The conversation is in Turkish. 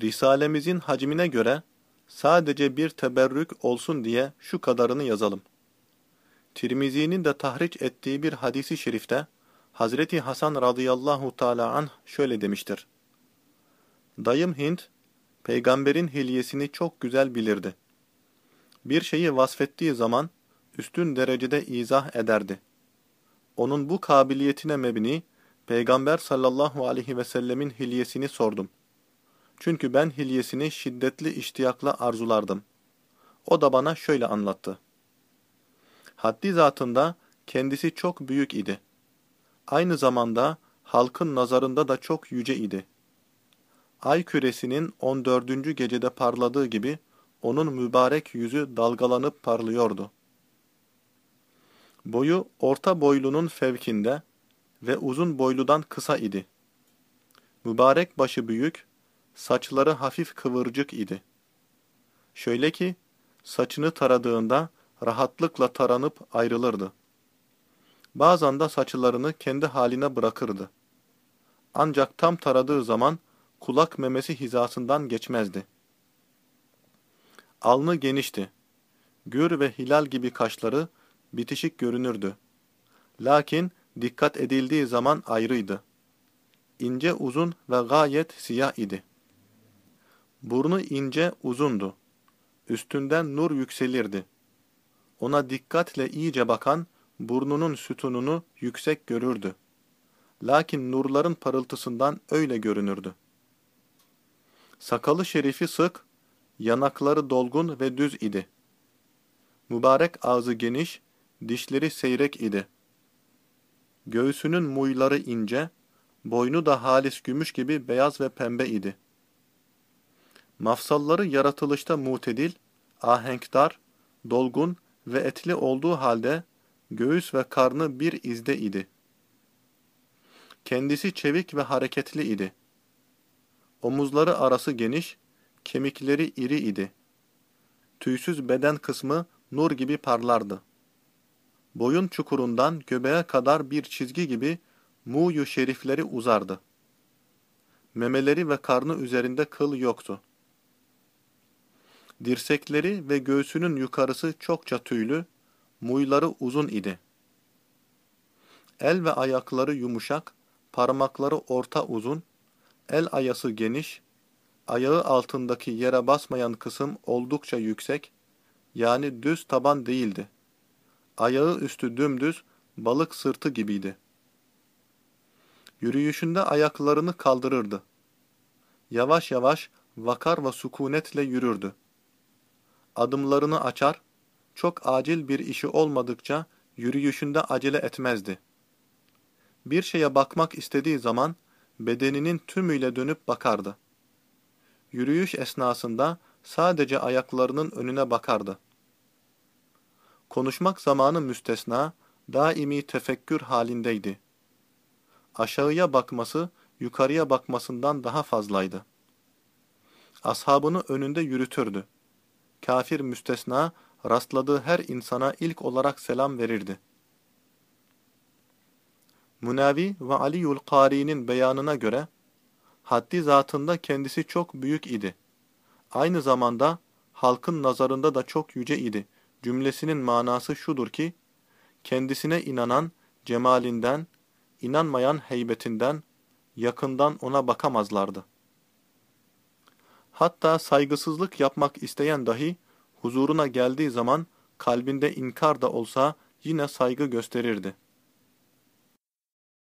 Risalemizin hacmine göre sadece bir teberrük olsun diye şu kadarını yazalım. Tirmizi'nin de tahriç ettiği bir hadisi şerifte Hazreti Hasan radıyallahu teala anh şöyle demiştir. Dayım Hint, peygamberin hilyesini çok güzel bilirdi. Bir şeyi vasfettiği zaman üstün derecede izah ederdi. Onun bu kabiliyetine mebni, Peygamber sallallahu aleyhi ve sellemin hilyesini sordum. Çünkü ben hilyesini şiddetli iştiyakla arzulardım. O da bana şöyle anlattı. Haddi zatında kendisi çok büyük idi. Aynı zamanda halkın nazarında da çok yüce idi. Ay küresinin 14. gecede parladığı gibi onun mübarek yüzü dalgalanıp parlıyordu. Boyu orta boylunun fevkinde ve uzun boyludan kısa idi. Mübarek başı büyük, saçları hafif kıvırcık idi. Şöyle ki, saçını taradığında rahatlıkla taranıp ayrılırdı. Bazen de saçlarını kendi haline bırakırdı. Ancak tam taradığı zaman kulak memesi hizasından geçmezdi. Alnı genişti. Gür ve hilal gibi kaşları bitişik görünürdü. Lakin dikkat edildiği zaman ayrıydı. İnce uzun ve gayet siyah idi. Burnu ince uzundu. Üstünden nur yükselirdi. Ona dikkatle iyice bakan, burnunun sütununu yüksek görürdü. Lakin nurların parıltısından öyle görünürdü. Sakalı şerifi sık, yanakları dolgun ve düz idi. Mübarek ağzı geniş, dişleri seyrek idi. Göğsünün muyları ince, boynu da halis gümüş gibi beyaz ve pembe idi. Mafsalları yaratılışta mutedil, ahenkdar, dolgun ve etli olduğu halde göğüs ve karnı bir izde idi. Kendisi çevik ve hareketli idi. Omuzları arası geniş, kemikleri iri idi. Tüysüz beden kısmı nur gibi parlardı. Boyun çukurundan göbeğe kadar bir çizgi gibi muyu şerifleri uzardı. Memeleri ve karnı üzerinde kıl yoktu. Dirsekleri ve göğsünün yukarısı çokça tüylü, muyları uzun idi. El ve ayakları yumuşak, parmakları orta uzun, el ayası geniş, ayağı altındaki yere basmayan kısım oldukça yüksek, yani düz taban değildi. Ayağı üstü dümdüz, balık sırtı gibiydi. Yürüyüşünde ayaklarını kaldırırdı. Yavaş yavaş, vakar ve sukunetle yürürdü. Adımlarını açar, çok acil bir işi olmadıkça yürüyüşünde acele etmezdi. Bir şeye bakmak istediği zaman bedeninin tümüyle dönüp bakardı. Yürüyüş esnasında sadece ayaklarının önüne bakardı. Konuşmak zamanı müstesna, daimi tefekkür halindeydi. Aşağıya bakması, yukarıya bakmasından daha fazlaydı. Ashabını önünde yürütürdü. Kafir müstesna, rastladığı her insana ilk olarak selam verirdi. Munavi ve Aliyul Kari'nin beyanına göre, haddi zatında kendisi çok büyük idi. Aynı zamanda halkın nazarında da çok yüce idi. Cümlesinin manası şudur ki, kendisine inanan cemalinden, inanmayan heybetinden, yakından ona bakamazlardı. Hatta saygısızlık yapmak isteyen dahi, huzuruna geldiği zaman kalbinde inkar da olsa yine saygı gösterirdi.